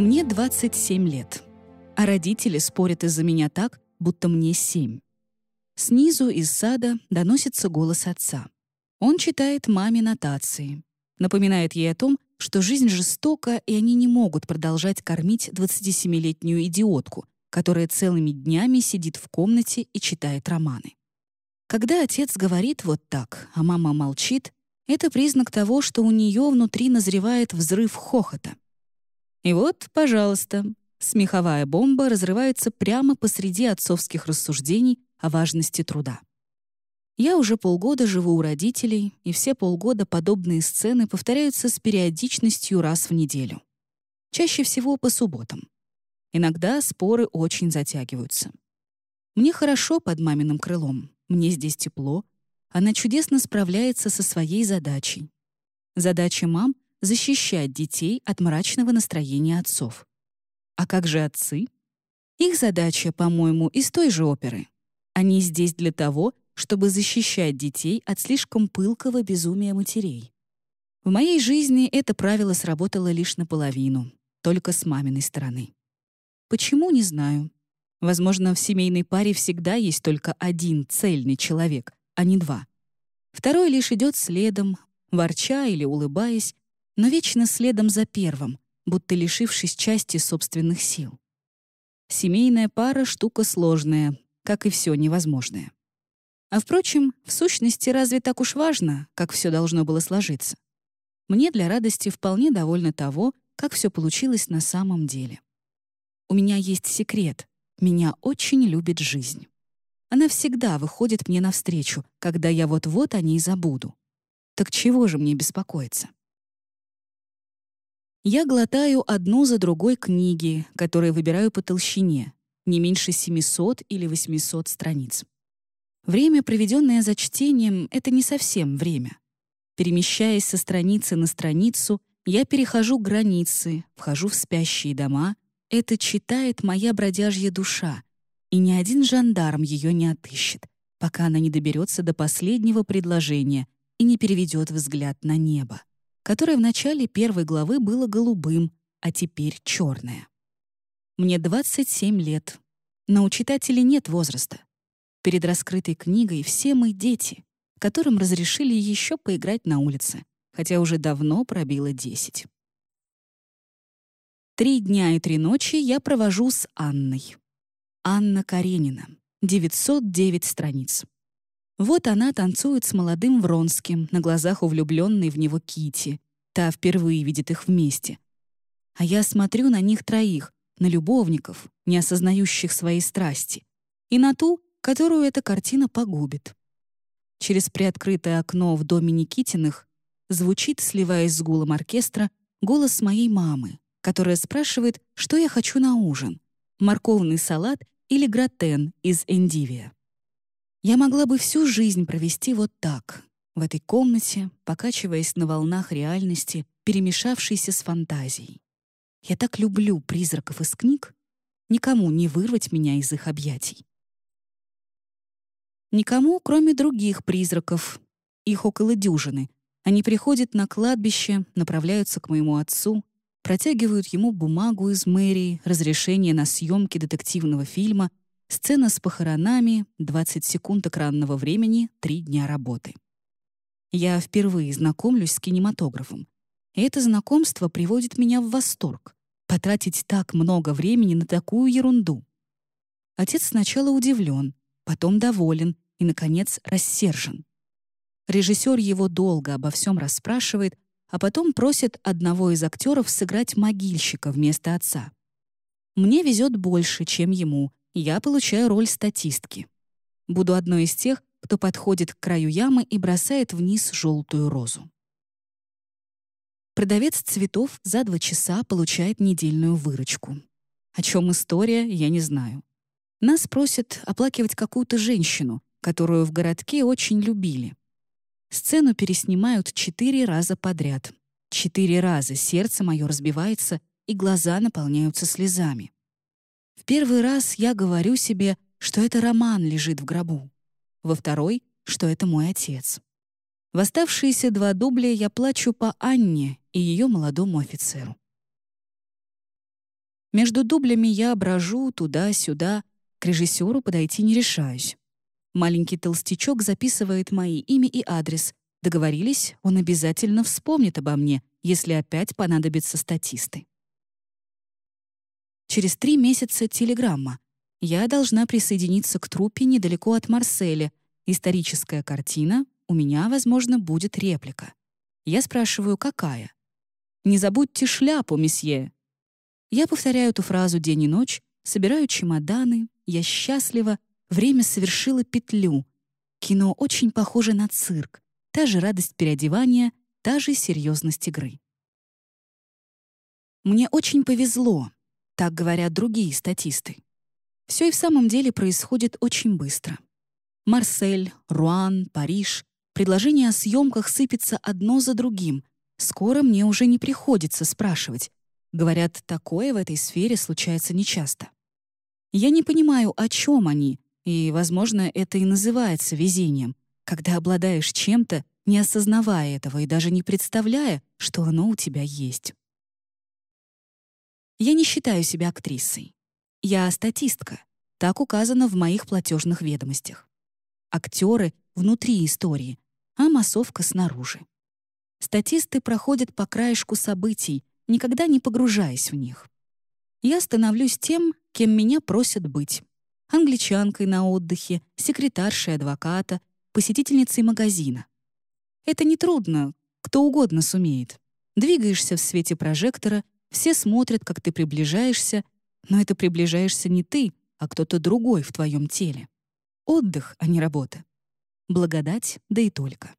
Мне 27 лет, а родители спорят из-за меня так, будто мне 7. Снизу из сада доносится голос отца. Он читает маме нотации, напоминает ей о том, что жизнь жестока, и они не могут продолжать кормить 27-летнюю идиотку, которая целыми днями сидит в комнате и читает романы. Когда отец говорит вот так, а мама молчит, это признак того, что у нее внутри назревает взрыв хохота. И вот, пожалуйста, смеховая бомба разрывается прямо посреди отцовских рассуждений о важности труда. Я уже полгода живу у родителей, и все полгода подобные сцены повторяются с периодичностью раз в неделю. Чаще всего по субботам. Иногда споры очень затягиваются. Мне хорошо под маминым крылом, мне здесь тепло. Она чудесно справляется со своей задачей. Задача мам — защищать детей от мрачного настроения отцов. А как же отцы? Их задача, по-моему, из той же оперы. Они здесь для того, чтобы защищать детей от слишком пылкого безумия матерей. В моей жизни это правило сработало лишь наполовину, только с маминой стороны. Почему, не знаю. Возможно, в семейной паре всегда есть только один цельный человек, а не два. Второй лишь идет следом, ворча или улыбаясь, но вечно следом за первым, будто лишившись части собственных сил. Семейная пара — штука сложная, как и все невозможное. А впрочем, в сущности, разве так уж важно, как все должно было сложиться? Мне для радости вполне довольно того, как все получилось на самом деле. У меня есть секрет. Меня очень любит жизнь. Она всегда выходит мне навстречу, когда я вот-вот о ней забуду. Так чего же мне беспокоиться? Я глотаю одну за другой книги, которые выбираю по толщине, не меньше 700 или 800 страниц. Время, проведенное за чтением, — это не совсем время. Перемещаясь со страницы на страницу, я перехожу границы, вхожу в спящие дома. Это читает моя бродяжья душа, и ни один жандарм ее не отыщет, пока она не доберется до последнего предложения и не переведет взгляд на небо, которое в начале первой главы было голубым, а теперь черное. Мне 27 лет, но у читателей нет возраста. Перед раскрытой книгой все мы дети, которым разрешили еще поиграть на улице, хотя уже давно пробило десять. Три дня и три ночи я провожу с Анной. Анна Каренина, 909 страниц. Вот она танцует с молодым Вронским, на глазах у влюбленной в него Кити. Та впервые видит их вместе. А я смотрю на них троих, на любовников, не осознающих своей страсти, и на ту, которую эта картина погубит. Через приоткрытое окно в доме Никитиных звучит, сливаясь с гулом оркестра, голос моей мамы, которая спрашивает, что я хочу на ужин — морковный салат или гратен из эндивия. Я могла бы всю жизнь провести вот так, в этой комнате, покачиваясь на волнах реальности, перемешавшейся с фантазией. Я так люблю призраков из книг, никому не вырвать меня из их объятий. Никому, кроме других призраков. Их около дюжины. Они приходят на кладбище, направляются к моему отцу, протягивают ему бумагу из мэрии, разрешение на съемки детективного фильма, сцена с похоронами, 20 секунд экранного времени, 3 дня работы. Я впервые знакомлюсь с кинематографом. И это знакомство приводит меня в восторг. Потратить так много времени на такую ерунду. Отец сначала удивлен, потом доволен и, наконец, рассержен. Режиссер его долго обо всем расспрашивает, а потом просит одного из актеров сыграть могильщика вместо отца. Мне везет больше, чем ему, я получаю роль статистки. Буду одной из тех, кто подходит к краю ямы и бросает вниз желтую розу. Продавец цветов за два часа получает недельную выручку. О чем история, я не знаю. Нас просят оплакивать какую-то женщину, которую в городке очень любили. Сцену переснимают четыре раза подряд. Четыре раза сердце мое разбивается, и глаза наполняются слезами. В первый раз я говорю себе, что это Роман лежит в гробу. Во второй, что это мой отец. В оставшиеся два дубля я плачу по Анне и ее молодому офицеру. Между дублями я брожу туда-сюда, к режиссеру подойти не решаюсь. Маленький толстячок записывает мои имя и адрес. Договорились, он обязательно вспомнит обо мне, если опять понадобятся статисты. Через три месяца телеграмма. Я должна присоединиться к труппе недалеко от Марселя. Историческая картина. У меня, возможно, будет реплика. Я спрашиваю, какая? «Не забудьте шляпу, месье». Я повторяю эту фразу день и ночь, собираю чемоданы, я счастлива, время совершило петлю. Кино очень похоже на цирк. Та же радость переодевания, та же серьезность игры. Мне очень повезло, так говорят другие статисты. Все и в самом деле происходит очень быстро. Марсель, Руан, Париж. Предложения о съемках сыпятся одно за другим. Скоро мне уже не приходится спрашивать. Говорят, такое в этой сфере случается нечасто. Я не понимаю, о чем они, и, возможно, это и называется везением, когда обладаешь чем-то, не осознавая этого и даже не представляя, что оно у тебя есть. Я не считаю себя актрисой. Я статистка. Так указано в моих платежных ведомостях. Актеры внутри истории, а массовка снаружи. Статисты проходят по краешку событий, никогда не погружаясь в них. Я становлюсь тем, кем меня просят быть. Англичанкой на отдыхе, секретаршей адвоката, посетительницей магазина. Это нетрудно, кто угодно сумеет. Двигаешься в свете прожектора, все смотрят, как ты приближаешься, но это приближаешься не ты, а кто-то другой в твоем теле. Отдых, а не работа. Благодать, да и только.